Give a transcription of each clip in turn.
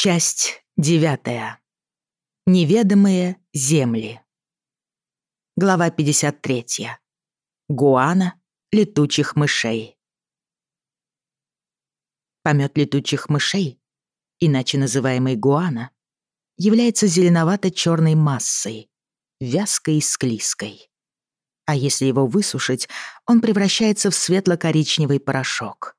Часть девятая. Неведомые земли. Глава 53. Гуана летучих мышей. Помет летучих мышей, иначе называемый гуана, является зеленовато-черной массой, вязкой и склизкой. А если его высушить, он превращается в светло-коричневый порошок.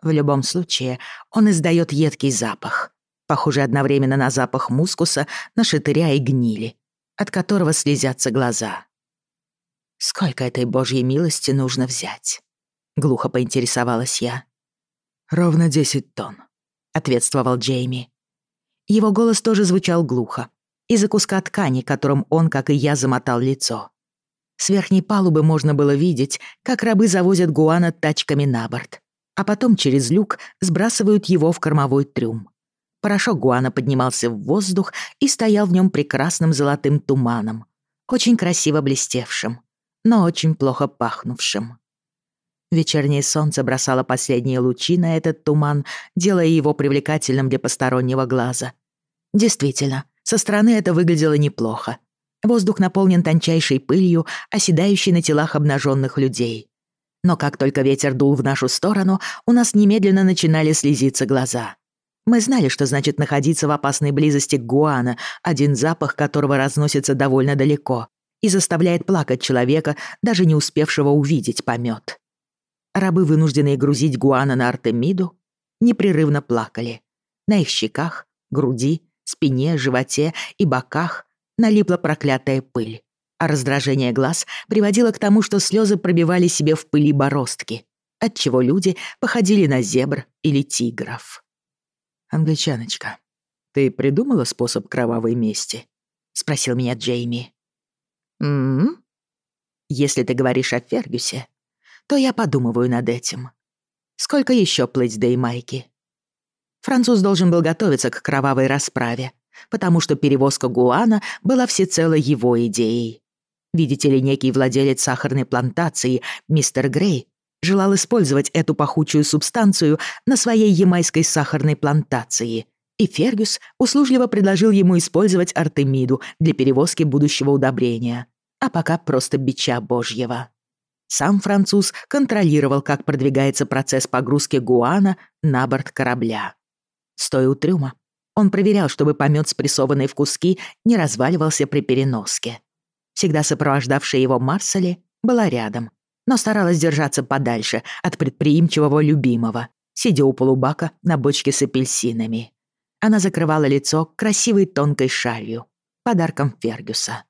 В любом случае, он издает едкий запах, похожий одновременно на запах мускуса, нашатыря и гнили, от которого слезятся глаза. «Сколько этой божьей милости нужно взять?» — глухо поинтересовалась я. «Ровно десять тонн», — ответствовал Джейми. Его голос тоже звучал глухо, из-за куска ткани, которым он, как и я, замотал лицо. С верхней палубы можно было видеть, как рабы завозят Гуана тачками на борт, а потом через люк сбрасывают его в кормовой трюм. Порошок Гуана поднимался в воздух и стоял в нем прекрасным золотым туманом, очень красиво блестевшим, но очень плохо пахнувшим. Вечернее солнце бросало последние лучи на этот туман, делая его привлекательным для постороннего глаза. Действительно, со стороны это выглядело неплохо. Воздух наполнен тончайшей пылью, оседающей на телах обнаженных людей. Но как только ветер дул в нашу сторону, у нас немедленно начинали слезиться глаза. Мы знали, что значит находиться в опасной близости к Гуана, один запах которого разносится довольно далеко и заставляет плакать человека, даже не успевшего увидеть помет. Рабы, вынужденные грузить Гуана на Артемиду, непрерывно плакали. На их щеках, груди спине, животе и боках налипла проклятая пыль, а раздражение глаз приводило к тому, что слезы пробивали себе в пыли бороздки, отчего люди походили на зебр или тигров. «Англичаночка, ты придумала способ кровавой мести?» — спросил меня Джейми. «М-м? Если ты говоришь о Фергюсе, то я подумываю над этим. Сколько еще плыть до Ямайки?» Француз должен был готовиться к кровавой расправе, потому что перевозка гуана была всецело его идеей. Видите ли, некий владелец сахарной плантации, мистер Грей, желал использовать эту пахучую субстанцию на своей ямайской сахарной плантации, и Фергюс услужливо предложил ему использовать Артемиду для перевозки будущего удобрения, а пока просто бича божьего. Сам француз контролировал, как продвигается процесс погрузки гуана на борт корабля. Стоя у трюма, он проверял, чтобы помет, спрессованный в куски, не разваливался при переноске. Всегда сопровождавшая его Марсели была рядом, но старалась держаться подальше от предприимчивого любимого, сидя у полубака на бочке с апельсинами. Она закрывала лицо красивой тонкой шалью, подарком Фергюса.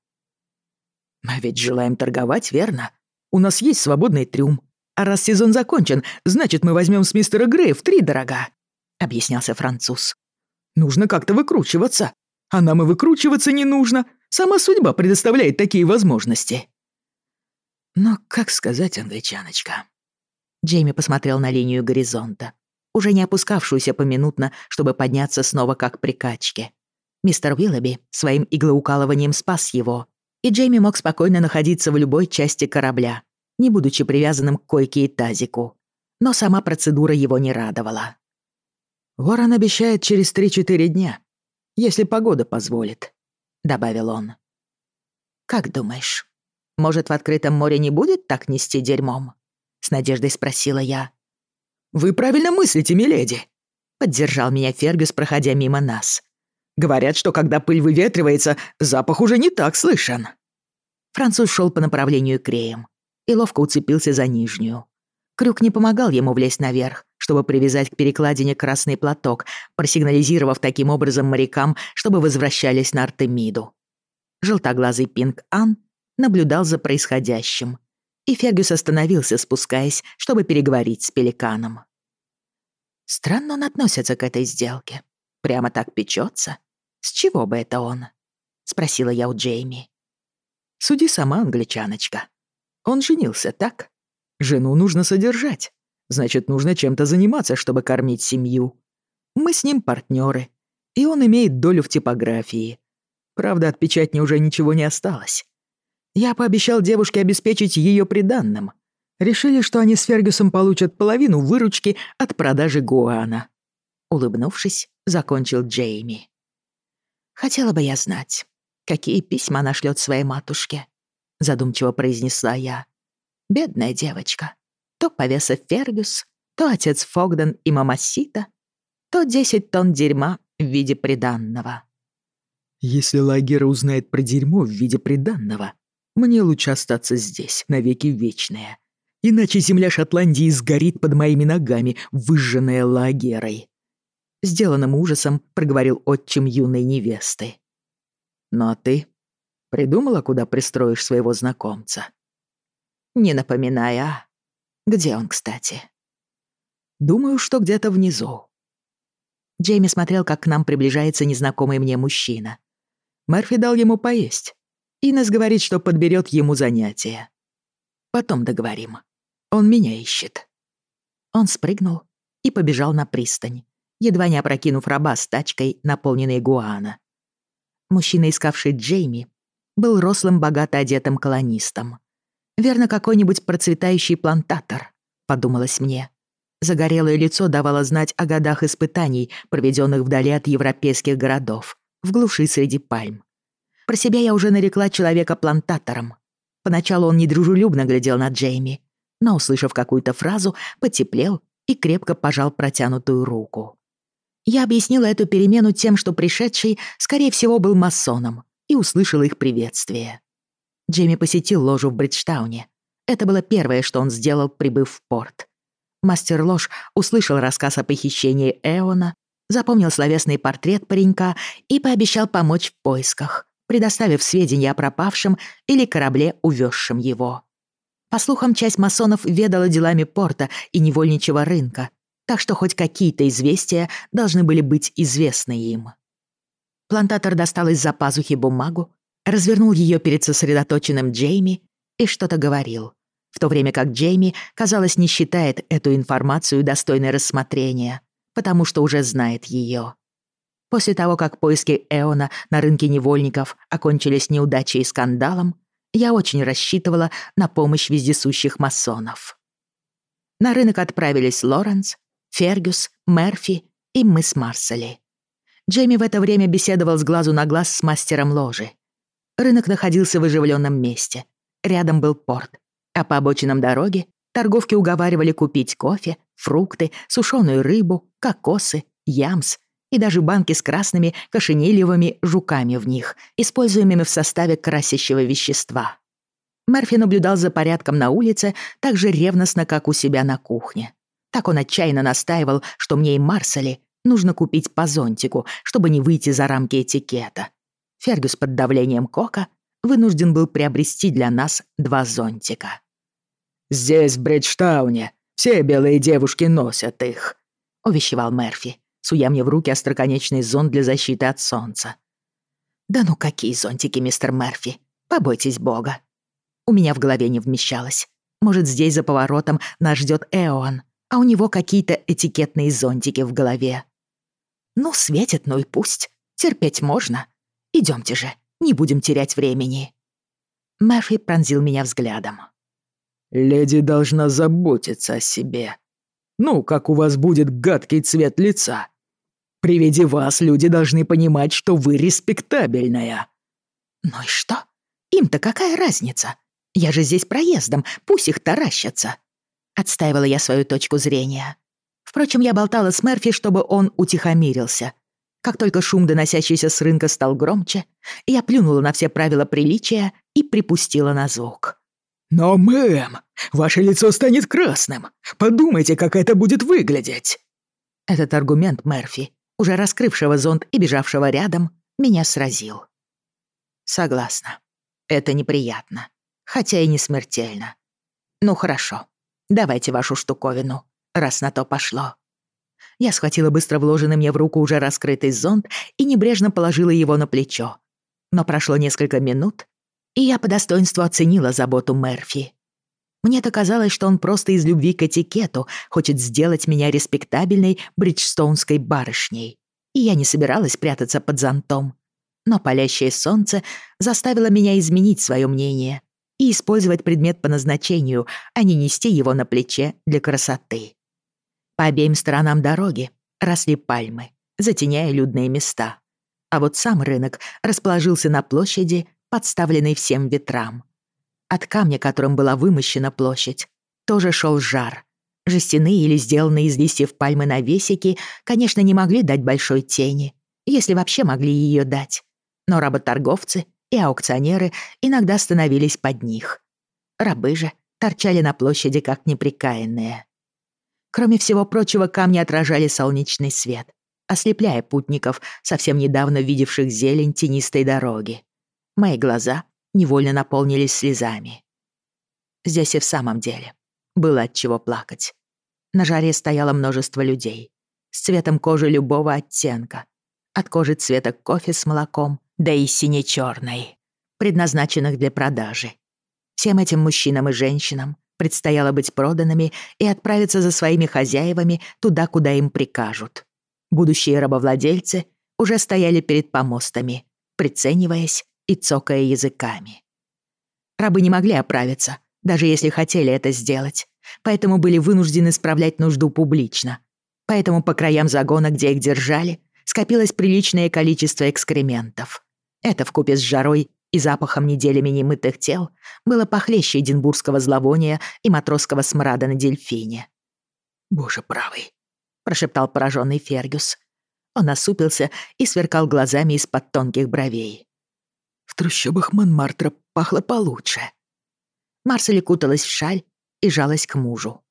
«Мы ведь желаем торговать, верно? У нас есть свободный трюм. А раз сезон закончен, значит, мы возьмем с мистера Грея в три дорога. — объяснялся француз. «Нужно как-то выкручиваться. А нам и выкручиваться не нужно. Сама судьба предоставляет такие возможности». «Но как сказать, англичаночка?» Джейми посмотрел на линию горизонта, уже не опускавшуюся поминутно, чтобы подняться снова как при качке. Мистер Уиллоби своим иглоукалыванием спас его, и Джейми мог спокойно находиться в любой части корабля, не будучи привязанным к койке и тазику. Но сама процедура его не радовала. «Ворон обещает через три-четыре дня, если погода позволит», — добавил он. «Как думаешь, может, в открытом море не будет так нести дерьмом?» — с надеждой спросила я. «Вы правильно мыслите, миледи», — поддержал меня Фергюс, проходя мимо нас. «Говорят, что когда пыль выветривается, запах уже не так слышен». Француз шел по направлению к реям и ловко уцепился за нижнюю. Крюк не помогал ему влезть наверх, чтобы привязать к перекладине красный платок, просигнализировав таким образом морякам, чтобы возвращались на Артемиду. Желтоглазый Пинг-Ан наблюдал за происходящим, и Фергюс остановился, спускаясь, чтобы переговорить с Пеликаном. Странно он относится к этой сделке. Прямо так печется. С чего бы это он? Спросила я у Джейми. Суди сама, англичаночка. Он женился, так? Жену нужно содержать. Значит, нужно чем-то заниматься, чтобы кормить семью. Мы с ним партнеры, и он имеет долю в типографии. Правда, от печатни уже ничего не осталось. Я пообещал девушке обеспечить ее приданным. Решили, что они с Фергюсом получат половину выручки от продажи Гуана. Улыбнувшись, — закончил Джейми. «Хотела бы я знать, какие письма она шлёт своей матушке», — задумчиво произнесла я. «Бедная девочка. То повеса Фергюс, то отец Фогден и Мамасита, то десять тонн дерьма в виде приданного». «Если Лагера узнает про дерьмо в виде приданного, мне лучше остаться здесь, навеки вечные. Иначе земля Шотландии сгорит под моими ногами, выжженная Лагерой». Сделанным ужасом проговорил отчим юной невесты. «Ну а ты придумала, куда пристроишь своего знакомца?» «Не напоминай, а? Где он, кстати?» «Думаю, что где-то внизу». Джейми смотрел, как к нам приближается незнакомый мне мужчина. Мерфи дал ему поесть. Инес говорит, что подберет ему занятие. Потом договорим. Он меня ищет. Он спрыгнул и побежал на пристань, едва не опрокинув раба с тачкой, наполненной гуана. Мужчина, искавший Джейми, был рослым, богато одетым колонистом. Верно, какой-нибудь процветающий плантатор, подумалось мне. Загорелое лицо давало знать о годах испытаний, проведенных вдали от европейских городов, в глуши среди пальм. Про себя я уже нарекла человека плантатором. Поначалу он недружелюбно глядел на Джейми, но, услышав какую-то фразу, потеплел и крепко пожал протянутую руку. Я объяснила эту перемену тем, что пришедший, скорее всего, был масоном, и услышала их приветствие. Джейми посетил ложу в Бриджтауне. Это было первое, что он сделал, прибыв в порт. Мастер Лож услышал рассказ о похищении Эона, запомнил словесный портрет паренька и пообещал помочь в поисках предоставив сведения о пропавшем или корабле, увезшем его. По слухам, часть масонов ведала делами порта и невольничего рынка, так что хоть какие-то известия должны были быть известны им. Плантатор достал из-за пазухи бумагу, развернул ее перед сосредоточенным Джейми и что-то говорил, в то время как Джейми, казалось, не считает эту информацию достойной рассмотрения, потому что уже знает ее. После того, как поиски Эона на рынке невольников окончились неудачей и скандалом, я очень рассчитывала на помощь вездесущих масонов. На рынок отправились Лоренс, Фергюс, Мерфи и мы с Марсели. Джейми в это время беседовал с глазу на глаз с мастером ложи. Рынок находился в оживленном месте. Рядом был порт, а по обочинам дороги торговки уговаривали купить кофе, фрукты, сушеную рыбу, кокосы, ямс и даже банки с красными кошенильевыми жуками в них, используемыми в составе красящего вещества. Мерфи наблюдал за порядком на улице так же ревностно, как у себя на кухне. Так он отчаянно настаивал, что мне и Марсели нужно купить по зонтику, чтобы не выйти за рамки этикета. Фергюс под давлением Кока вынужден был приобрести для нас два зонтика. «Здесь, в Бриджтауне, все белые девушки носят их», — увещевал Мерфи суя мне в руки остроконечный зонт для защиты от солнца. «Да ну какие зонтики, мистер Мерфи? Побойтесь бога!» У меня в голове не вмещалось. Может, здесь за поворотом нас ждет Эон, а у него какие-то этикетные зонтики в голове. Ну, светит, ну и пусть. Терпеть можно. Идемте же, не будем терять времени. Мерфи пронзил меня взглядом. «Леди должна заботиться о себе. Ну, как у вас будет гадкий цвет лица, при виде вас люди должны понимать, что вы респектабельная». «Ну и что? Им-то какая разница? Я же здесь проездом, пусть их таращатся». Отстаивала я свою точку зрения. Впрочем, я болтала с Мерфи, чтобы он утихомирился. Как только шум, доносящийся с рынка, стал громче, я плюнула на все правила приличия и припустила на звук. «Но, мэм, ваше лицо станет красным. Подумайте, как это будет выглядеть». Этот аргумент Мерфи уже раскрывшего зонт и бежавшего рядом, меня сразил. Согласна. Это неприятно. Хотя и не смертельно. Ну хорошо. Давайте вашу штуковину, раз на то пошло. Я схватила быстро вложенный мне в руку уже раскрытый зонт и небрежно положила его на плечо. Но прошло несколько минут, и я по достоинству оценила заботу Мерфи. Мне-то казалось, что он просто из любви к этикету хочет сделать меня респектабельной бриджстоунской барышней. И я не собиралась прятаться под зонтом. Но палящее солнце заставило меня изменить свое мнение и использовать предмет по назначению, а не нести его на плече для красоты. По обеим сторонам дороги росли пальмы, затеняя людные места. А вот сам рынок расположился на площади, подставленной всем ветрам. От камня, которым была вымощена площадь, тоже шел жар. Жестяные или сделанные из листьев пальмы навесики, конечно, не могли дать большой тени, если вообще могли ее дать. Но работорговцы и аукционеры иногда становились под них. Рабы же торчали на площади как неприкаянные. Кроме всего прочего, камни отражали солнечный свет, ослепляя путников, совсем недавно видевших зелень тенистой дороги. Мои глаза невольно наполнились слезами. Здесь и в самом деле было от чего плакать. На жаре стояло множество людей с цветом кожи любого оттенка, от кожи цвета кофе с молоком да и сине-чёрной, предназначенных для продажи. Всем этим мужчинам и женщинам предстояло быть проданными и отправиться за своими хозяевами туда, куда им прикажут. Будущие рабовладельцы уже стояли перед помостами, прицениваясь и цокая языками. Рабы не могли оправиться, даже если хотели это сделать, поэтому были вынуждены справлять нужду публично. Поэтому по краям загона, где их держали, скопилось приличное количество экскрементов. Это вкупе с жарой и запахом неделями немытых тел было похлеще эдинбургского зловония и матросского смрада на дельфине. «Боже правый», — прошептал пораженный Фергюс. Он осупился и сверкал глазами из-под тонких бровей. В трущобах Монмартра пахло получше. Марсель куталась в шаль и жалась к мужу.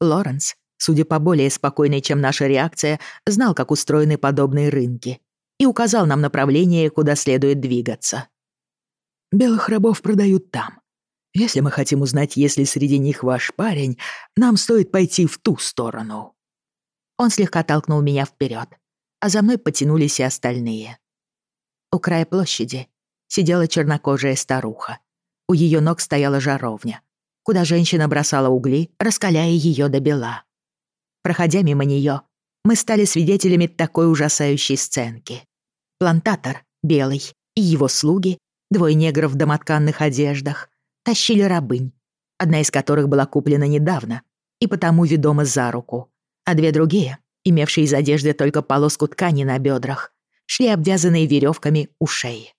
Лоренс, судя по более спокойной, чем наша реакция, знал, как устроены подобные рынки и указал нам направление, куда следует двигаться. «Белых рабов продают там. Если мы хотим узнать, есть ли среди них ваш парень, нам стоит пойти в ту сторону». Он слегка толкнул меня вперед, а за мной потянулись и остальные. У края площади сидела чернокожая старуха. У ее ног стояла жаровня, куда женщина бросала угли, раскаляя ее до бела. Проходя мимо нее, мы стали свидетелями такой ужасающей сценки. Плантатор, белый, и его слуги, двое негров в домотканных одеждах, тащили рабынь, одна из которых была куплена недавно и потому ведома за руку, а две другие, имевшие из одежды только полоску ткани на бедрах, шли обвязанные веревками у шеи.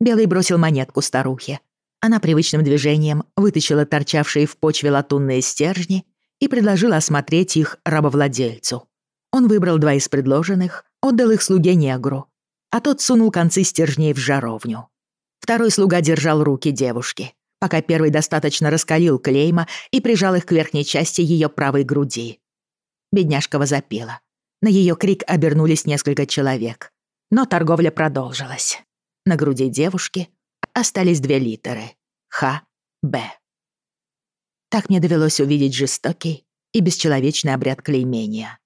Белый бросил монетку старухе. Она привычным движением вытащила торчавшие в почве латунные стержни и предложила осмотреть их рабовладельцу. Он выбрал два из предложенных, отдал их слуге негру, а тот сунул концы стержней в жаровню. Второй слуга держал руки девушки, пока первый достаточно раскалил клейма и прижал их к верхней части ее правой груди. Бедняжка возопила. На ее крик обернулись несколько человек. Но торговля продолжилась. На груди девушки остались две литеры — Х, Б. Так мне довелось увидеть жестокий и бесчеловечный обряд клеймения.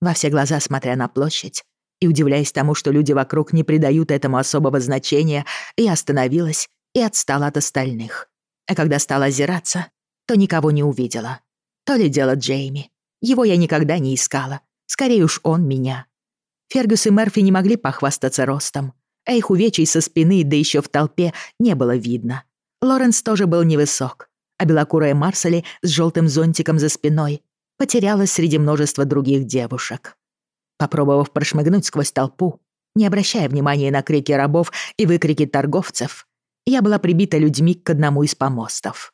Во все глаза, смотря на площадь и удивляясь тому, что люди вокруг не придают этому особого значения, я остановилась и отстала от остальных. А когда стала озираться, то никого не увидела. То ли дело Джейми. Его я никогда не искала. Скорее уж он меня. Фергюс и Мерфи не могли похвастаться ростом а их увечий со спины, да еще в толпе, не было видно. Лоренс тоже был невысок, а белокурая Марсели с желтым зонтиком за спиной потерялась среди множества других девушек. Попробовав прошмыгнуть сквозь толпу, не обращая внимания на крики рабов и выкрики торговцев, я была прибита людьми к одному из помостов.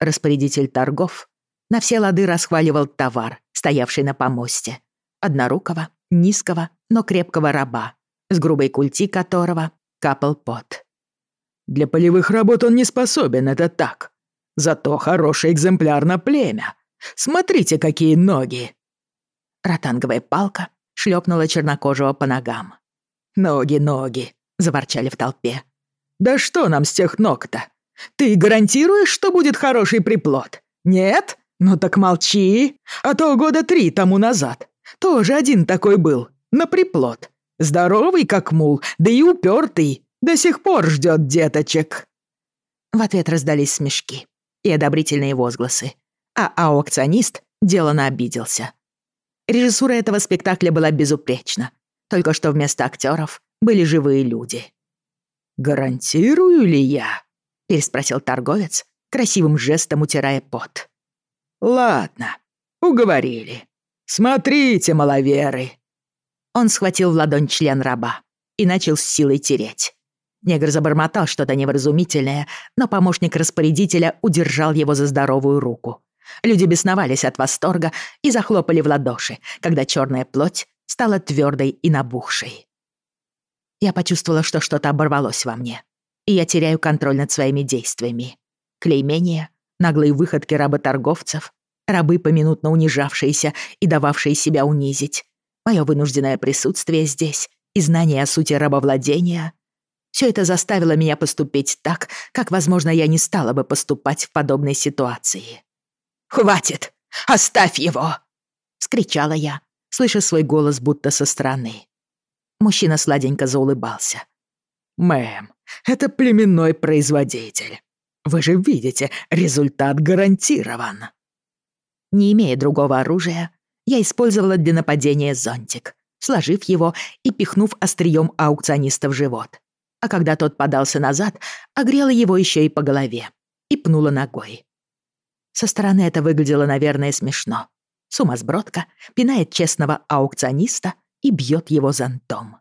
Распорядитель торгов на все лады расхваливал товар, стоявший на помосте. Однорукого, низкого, но крепкого раба, с грубой культи которого капал пот. «Для полевых работ он не способен, это так. Зато хороший экземпляр на племя. Смотрите, какие ноги!» Ротанговая палка шлепнула чернокожего по ногам. «Ноги, ноги!» — заворчали в толпе. «Да что нам с тех ног-то? Ты гарантируешь, что будет хороший приплод? Нет? Ну так молчи. А то года три тому назад тоже один такой был, на приплод. Здоровый, как мул, да и упертый. До сих пор ждет деточек». В ответ раздались смешки и одобрительные возгласы, а аукционист делано обиделся. Режиссура этого спектакля была безупречна, только что вместо актеров были живые люди. «Гарантирую ли я?» — переспросил торговец, красивым жестом утирая пот. «Ладно, уговорили. Смотрите, маловеры, Он схватил в ладонь член раба и начал с силой тереть. Негр забормотал что-то невразумительное, но помощник распорядителя удержал его за здоровую руку. Люди бесновались от восторга и захлопали в ладоши, когда черная плоть стала твердой и набухшей. Я почувствовала, что что-то оборвалось во мне, и я теряю контроль над своими действиями. Клеймение, наглые выходки работорговцев, рабы, поминутно унижавшиеся и дававшие себя унизить, мое вынужденное присутствие здесь и знание о сути рабовладения — все это заставило меня поступить так, как, возможно, я не стала бы поступать в подобной ситуации. «Хватит! Оставь его!» — вскричала я, слыша свой голос будто со стороны. Мужчина сладенько заулыбался. «Мэм, это племенной производитель. Вы же видите, результат гарантирован». Не имея другого оружия, я использовала для нападения зонтик, сложив его и пихнув острием аукциониста в живот а когда тот подался назад, огрела его еще и по голове и пнула ногой. Со стороны это выглядело, наверное, смешно. Сумасбродка пинает честного аукциониста и бьет его зонтом.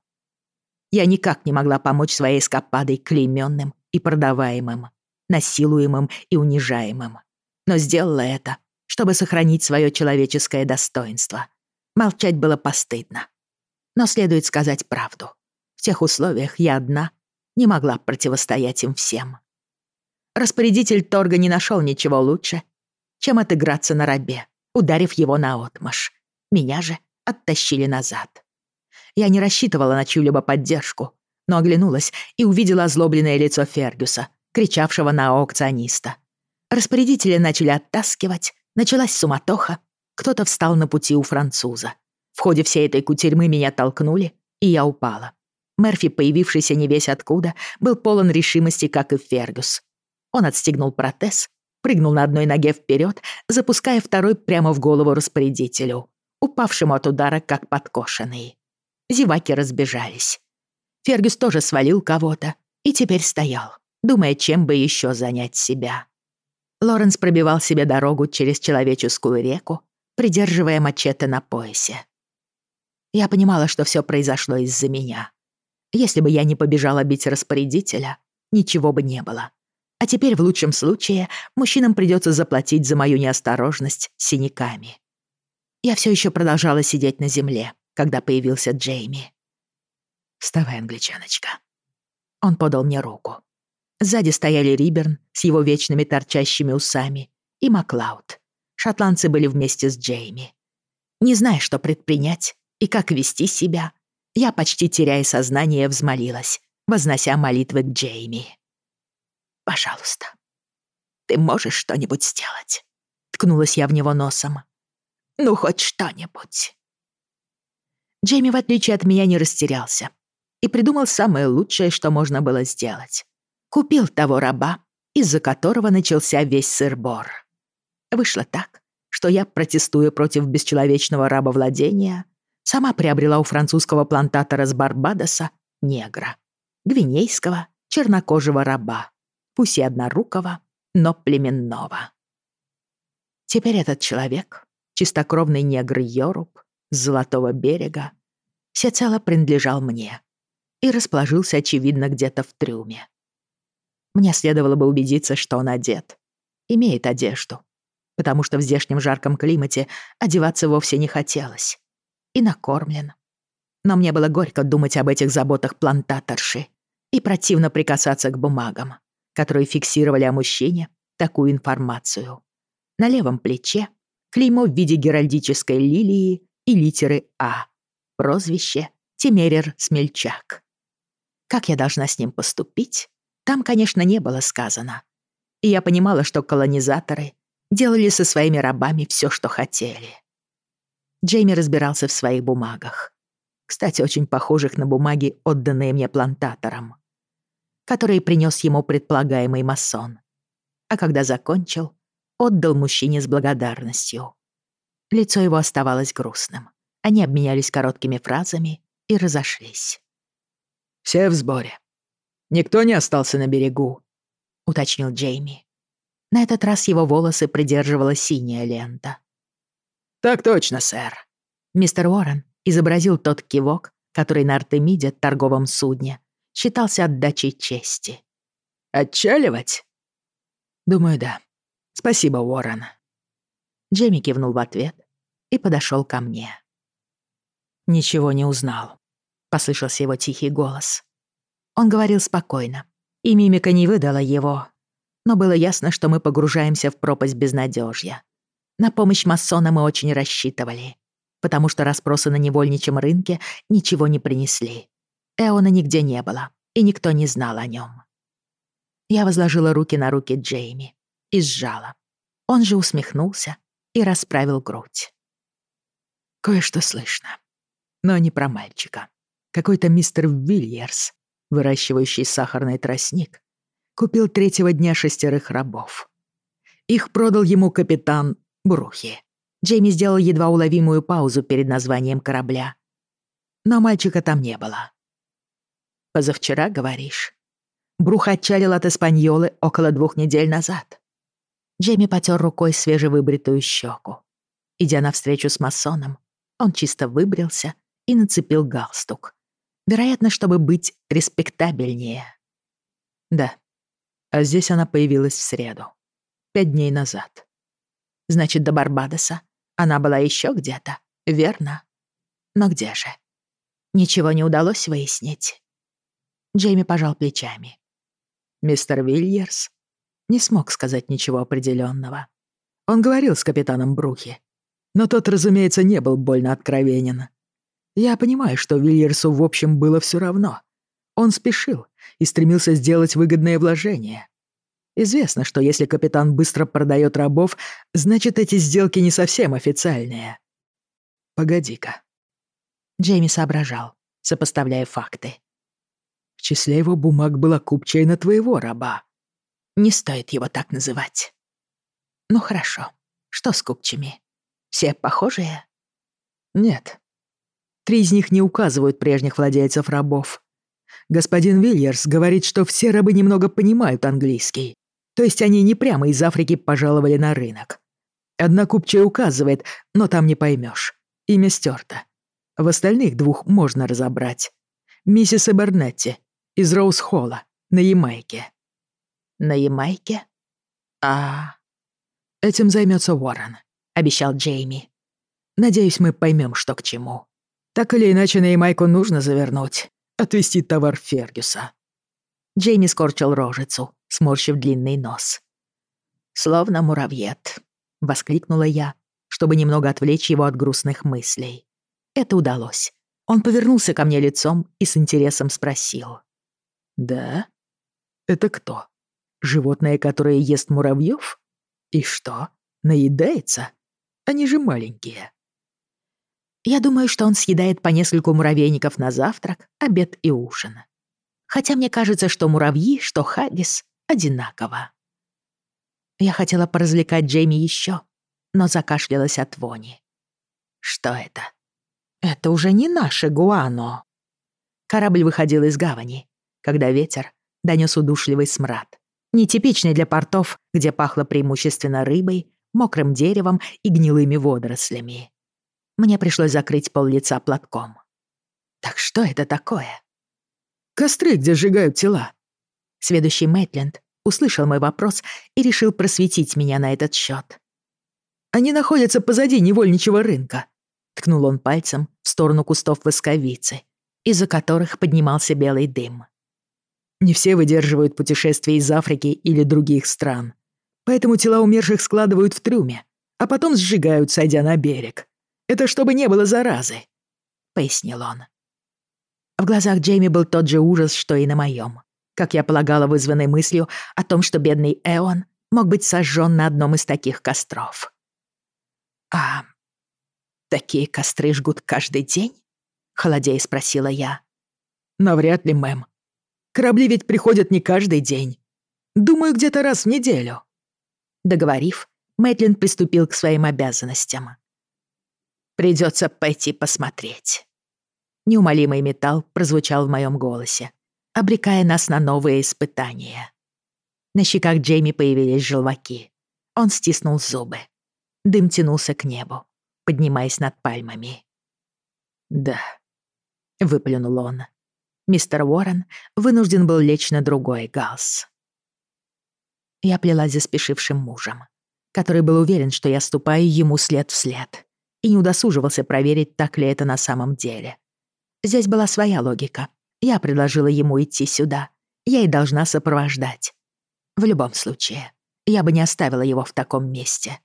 Я никак не могла помочь своей эскападой клеймённым и продаваемым, насилуемым и унижаемым. Но сделала это, чтобы сохранить свое человеческое достоинство. Молчать было постыдно. Но следует сказать правду. В тех условиях я одна не могла противостоять им всем. Распорядитель торга не нашел ничего лучше, чем отыграться на рабе, ударив его наотмашь. Меня же оттащили назад. Я не рассчитывала на чью-либо поддержку, но оглянулась и увидела озлобленное лицо Фергюса, кричавшего на аукциониста. Распорядители начали оттаскивать, началась суматоха, кто-то встал на пути у француза. В ходе всей этой кутерьмы меня толкнули, и я упала. Мерфи, появившийся не весь откуда, был полон решимости, как и Фергюс. Он отстегнул протез, прыгнул на одной ноге вперед, запуская второй прямо в голову распорядителю, упавшему от удара, как подкошенный. Зеваки разбежались. Фергюс тоже свалил кого-то и теперь стоял, думая, чем бы еще занять себя. Лоренс пробивал себе дорогу через человеческую реку, придерживая мачете на поясе. Я понимала, что все произошло из-за меня. Если бы я не побежала бить распорядителя, ничего бы не было. А теперь в лучшем случае мужчинам придется заплатить за мою неосторожность синяками. Я все еще продолжала сидеть на земле, когда появился Джейми. «Вставай, англичаночка». Он подал мне руку. Сзади стояли Риберн с его вечными торчащими усами и Маклауд. Шотландцы были вместе с Джейми. Не зная, что предпринять и как вести себя, я, почти теряя сознание, взмолилась, вознося молитвы к Джейми. «Пожалуйста, ты можешь что-нибудь сделать?» Ткнулась я в него носом. «Ну, хоть что-нибудь». Джейми, в отличие от меня, не растерялся и придумал самое лучшее, что можно было сделать. Купил того раба, из-за которого начался весь сыр-бор. Вышло так, что я, протестуя против бесчеловечного рабовладения, сама приобрела у французского плантатора с Барбадоса негра, гвинейского чернокожего раба, пусть и однорукого, но племенного. Теперь этот человек, чистокровный негр Йоруб с Золотого берега, всецело принадлежал мне и расположился, очевидно, где-то в трюме. Мне следовало бы убедиться, что он одет, имеет одежду, потому что в здешнем жарком климате одеваться вовсе не хотелось и накормлен. Но мне было горько думать об этих заботах плантаторши и противно прикасаться к бумагам, которые фиксировали о мужчине такую информацию. На левом плече клеймо в виде геральдической лилии и литеры «А». Прозвище Тимерер Смельчак. Как я должна с ним поступить, там, конечно, не было сказано. И я понимала, что колонизаторы делали со своими рабами все, что хотели. Джейми разбирался в своих бумагах. Кстати, очень похожих на бумаги, отданные мне плантатором, которые принес ему предполагаемый масон. А когда закончил, отдал мужчине с благодарностью. Лицо его оставалось грустным. Они обменялись короткими фразами и разошлись. «Все в сборе. Никто не остался на берегу», — уточнил Джейми. На этот раз его волосы придерживала синяя лента. «Так точно, сэр». Мистер Уоррен изобразил тот кивок, который на Артемиде, торговом судне, считался отдачей чести. «Отчаливать?» «Думаю, да. Спасибо, Уоррен». Джейми кивнул в ответ и подошел ко мне. «Ничего не узнал», — послышался его тихий голос. Он говорил спокойно, и мимика не выдала его, но было ясно, что мы погружаемся в пропасть безнадежья. На помощь масона мы очень рассчитывали, потому что расспросы на невольничьем рынке ничего не принесли. Эона нигде не было, и никто не знал о нем. Я возложила руки на руки Джейми и сжала. Он же усмехнулся и расправил грудь. Кое-что слышно, но не про мальчика. Какой-то мистер Вильерс, выращивающий сахарный тростник, купил третьего дня шестерых рабов. Их продал ему капитан Брухи. Джейми сделал едва уловимую паузу перед названием корабля. Но мальчика там не было. «Позавчера, говоришь?» Брух отчалил от Эспаньолы около двух недель назад. Джейми потер рукой свежевыбритую щеку. Идя навстречу с масоном, он чисто выбрился и нацепил галстук. Вероятно, чтобы быть респектабельнее. Да, а здесь она появилась в среду. Пять дней назад. Значит, до Барбадоса она была еще где-то, верно? Но где же? Ничего не удалось выяснить. Джейми пожал плечами. Мистер Вильерс не смог сказать ничего определенного. Он говорил с капитаном Брухи, но тот, разумеется, не был больно откровенен. Я понимаю, что Вильерсу в общем было все равно. Он спешил и стремился сделать выгодное вложение. Известно, что если капитан быстро продает рабов, значит, эти сделки не совсем официальные. Погоди-ка. Джейми соображал, сопоставляя факты. В числе его бумаг была купчая на твоего раба. Не стоит его так называть. Ну хорошо. Что с купчими? Все похожие? Нет. Три из них не указывают прежних владельцев рабов. Господин Вильерс говорит, что все рабы немного понимают английский. То есть они не прямо из Африки пожаловали на рынок. Одна купчая указывает, но там не поймешь. Имя стерто. В остальных двух можно разобрать. Миссис Эбернетти из Роуз-Холла на Ямайке. На Ямайке? А... Этим займется Уоррен, обещал Джейми. Надеюсь, мы поймем, что к чему. Так или иначе, на Ямайку нужно завернуть отвезти товар Фергюса». Джейми скорчил рожицу, сморщив длинный нос. «Словно муравьед», — воскликнула я, чтобы немного отвлечь его от грустных мыслей. Это удалось. Он повернулся ко мне лицом и с интересом спросил. «Да? Это кто? Животное, которое ест муравьев? И что, наедается? Они же маленькие». Я думаю, что он съедает по нескольку муравейников на завтрак, обед и ужин. Хотя мне кажется, что муравьи, что хаггис одинаково. Я хотела поразвлекать Джейми еще, но закашлялась от вони. Что это? Это уже не наше гуано. Корабль выходил из гавани, когда ветер донес удушливый смрад, нетипичный для портов, где пахло преимущественно рыбой, мокрым деревом и гнилыми водорослями. Мне пришлось закрыть пол лица платком. Так что это такое? Костры, где сжигают тела. Сведущий Мэтленд услышал мой вопрос и решил просветить меня на этот счет. Они находятся позади невольничего рынка. Ткнул он пальцем в сторону кустов восковицы, из-за которых поднимался белый дым. Не все выдерживают путешествия из Африки или других стран. Поэтому тела умерших складывают в трюме, а потом сжигают, сойдя на берег. Это чтобы не было заразы», — пояснил он. В глазах Джейми был тот же ужас, что и на моем. Как я полагала, вызванной мыслью о том, что бедный Эон мог быть сожжен на одном из таких костров. «А такие костры жгут каждый день?» — холодея спросила я. «Навряд ли, мэм. Корабли ведь приходят не каждый день. Думаю, где-то раз в неделю». Договорив, Мэтлин приступил к своим обязанностям. Придется пойти посмотреть. Неумолимый металл прозвучал в моем голосе, обрекая нас на новые испытания. На щеках Джейми появились желваки. Он стиснул зубы. Дым тянулся к небу, поднимаясь над пальмами. «Да», — выплюнул он. Мистер Уоррен вынужден был лечь на другой галс. Я плелась за спешившим мужем, который был уверен, что я ступаю ему след в след, и не удосуживался проверить, так ли это на самом деле. Здесь была своя логика. Я предложила ему идти сюда. Я и должна сопровождать. В любом случае, я бы не оставила его в таком месте.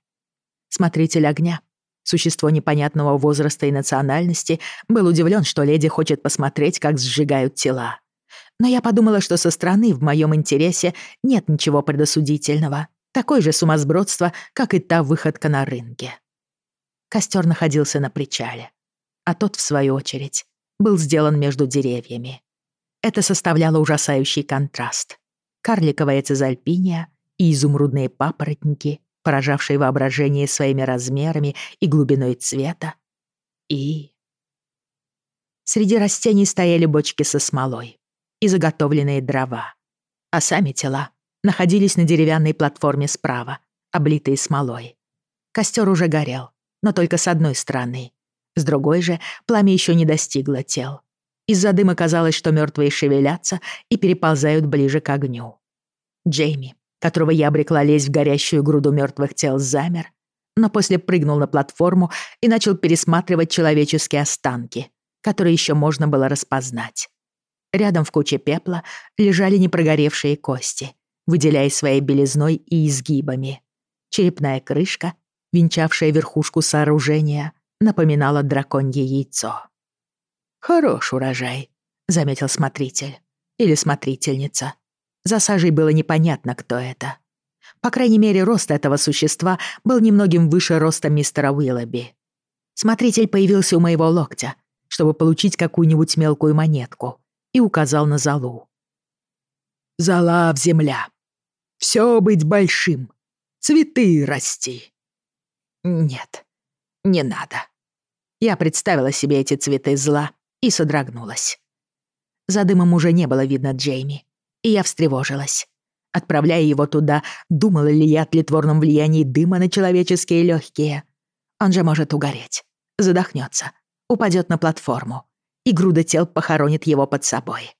Смотритель огня, существо непонятного возраста и национальности, был удивлен, что леди хочет посмотреть, как сжигают тела. Но я подумала, что со стороны в моем интересе нет ничего предосудительного. Такое же сумасбродство, как и та выходка на рынке. Костер находился на причале, а тот, в свою очередь, был сделан между деревьями. Это составляло ужасающий контраст. Карликовая цезальпиния и изумрудные папоротники, поражавшие воображение своими размерами и глубиной цвета, и... Среди растений стояли бочки со смолой и заготовленные дрова, а сами тела находились на деревянной платформе справа, облитые смолой. Костер уже горел, но только с одной стороны. С другой же пламя еще не достигло тел. Из-за дыма казалось, что мертвые шевелятся и переползают ближе к огню. Джейми, которого я обрекла лезть в горящую груду мертвых тел, замер, но после прыгнул на платформу и начал пересматривать человеческие останки, которые еще можно было распознать. Рядом в куче пепла лежали непрогоревшие кости, выделяясь своей белизной и изгибами. Черепная крышка, венчавшая верхушку сооружения, напоминала драконье яйцо. «Хорош урожай», — заметил смотритель. Или смотрительница. За сажей было непонятно, кто это. По крайней мере, рост этого существа был немногим выше роста мистера Уиллоби. Смотритель появился у моего локтя, чтобы получить какую-нибудь мелкую монетку, и указал на залу. «Зала в земля. Все быть большим. Цветы расти». «Нет, не надо». Я представила себе эти цветы зла и содрогнулась. За дымом уже не было видно Джейми, и я встревожилась. Отправляя его туда, думала ли я о тлетворном влиянии дыма на человеческие легкие. Он же может угореть, задохнется, упадет на платформу, и груда тел похоронит его под собой.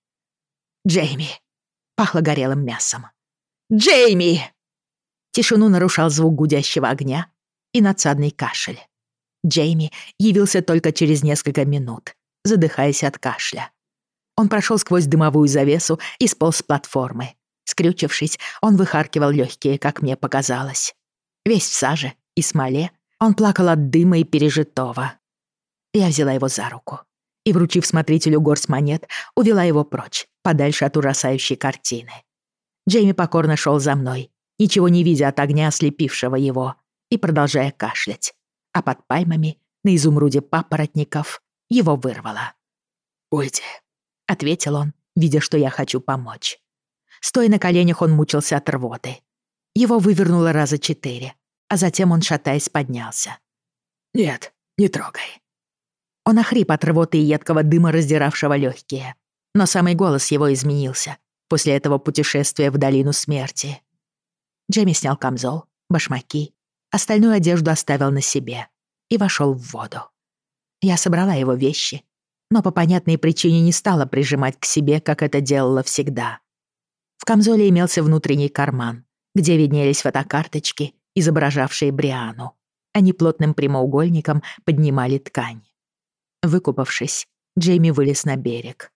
«Джейми!» — пахло горелым мясом. «Джейми!» Тишину нарушал звук гудящего огня и надсадный кашель. Джейми явился только через несколько минут, задыхаясь от кашля. Он прошел сквозь дымовую завесу и сполз с платформы. Скрючившись, он выхаркивал легкие, как мне показалось. Весь в саже и смоле, он плакал от дыма и пережитого. Я взяла его за руку и, вручив смотрителю горсть монет, увела его прочь, подальше от ужасающей картины. Джейми покорно шел за мной, ничего не видя от огня, ослепившего его, и продолжая кашлять. А под пальмами, на изумруде папоротников, его вырвало. «Уйди», — ответил он, видя, что я хочу помочь. Стоя на коленях, он мучился от рвоты. Его вывернуло раза четыре, а затем он, шатаясь, поднялся. «Нет, не трогай». Он охрип от рвоты и едкого дыма, раздиравшего легкие. Но самый голос его изменился после этого путешествия в долину смерти. Джейми снял камзол, башмаки, остальную одежду оставил на себе и вошел в воду. Я собрала его вещи, но по понятной причине не стала прижимать к себе, как это делала всегда. В камзоле имелся внутренний карман, где виднелись фотокарточки, изображавшие Бриану. Они плотным прямоугольником поднимали ткань. Выкупавшись, Джейми вылез на берег.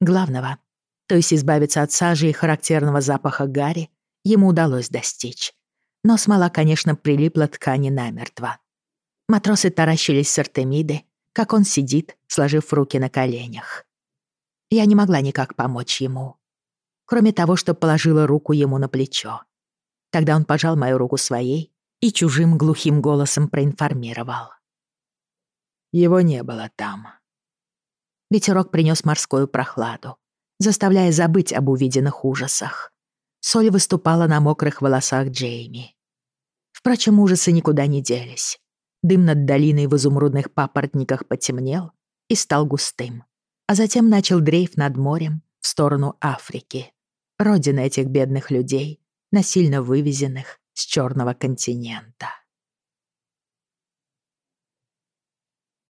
Главного, то есть избавиться от сажи и характерного запаха гари, ему удалось достичь. Но смола, конечно, прилипла ткани намертво. Матросы таращились с Артемиды, как он сидит, сложив руки на коленях. Я не могла никак помочь ему кроме того, что положила руку ему на плечо. Тогда он пожал мою руку своей и чужим глухим голосом проинформировал. Его не было там. Ветерок принес морскую прохладу, заставляя забыть об увиденных ужасах. Соль выступала на мокрых волосах Джейми. Впрочем, ужасы никуда не делись. Дым над долиной в изумрудных папоротниках потемнел и стал густым, а затем начал дрейф над морем в сторону Африки родина этих бедных людей, насильно вывезенных с черного континента.